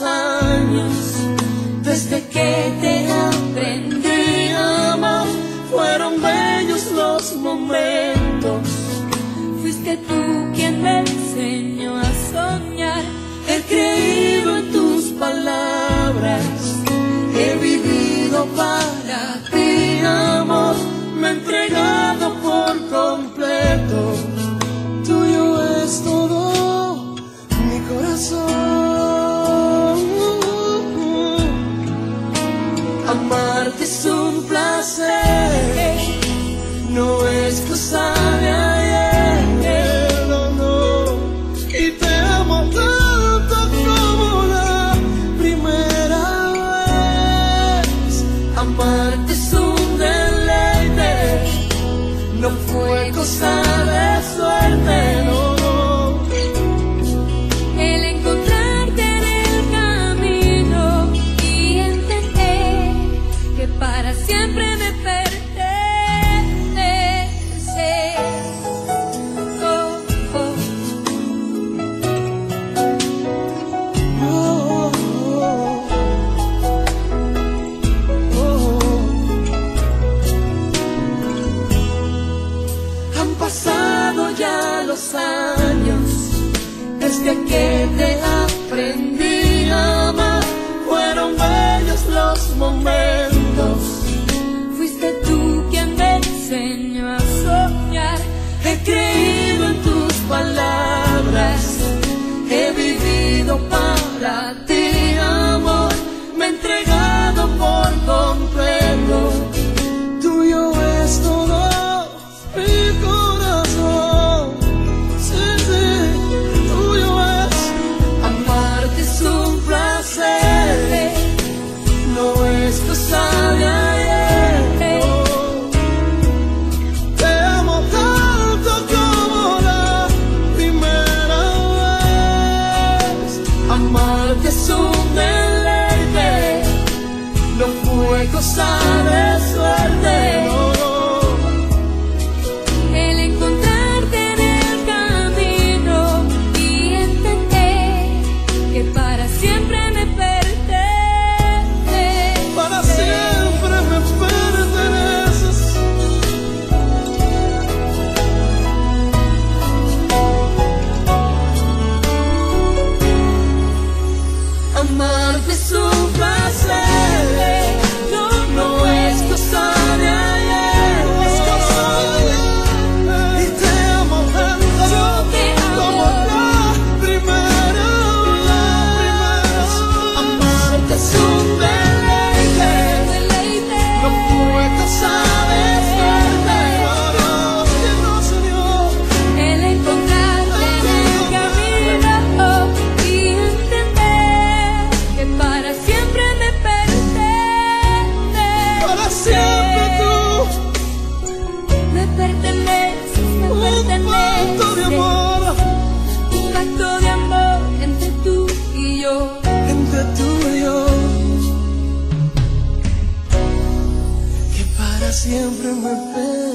años desde que te aprendí a amar. Fueron bellos los momentos. Fuiste tú quien me enseñó a soñar. He creído en tus palabras. Amarte es un placer. No es cosa de ayer, no, no. Y te amo tanto como la primera vez. Amarte es un deleite, no fue cosa desde que te aprendí a amar, fueron bellos los momentos. Fuiste tú quien me enseñó a soñar, he creído en tus palabras, he vivido para ti. antes un deleite, no fue cosa de suerte. mano que sufra ser. siempre me pega.